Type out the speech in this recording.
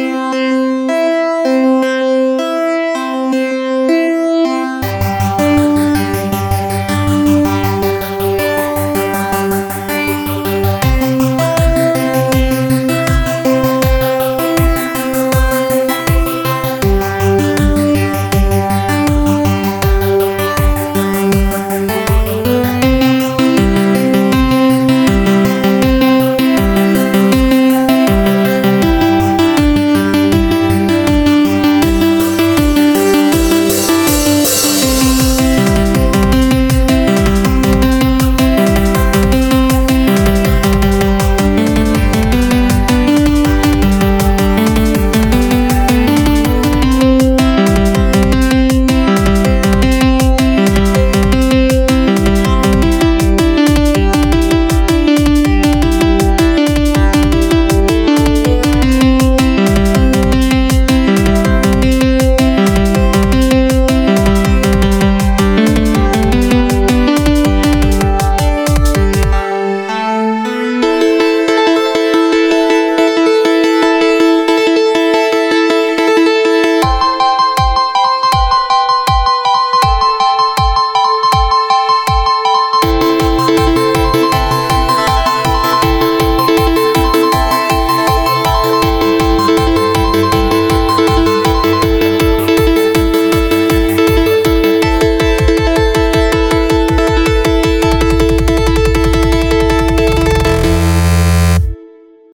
Música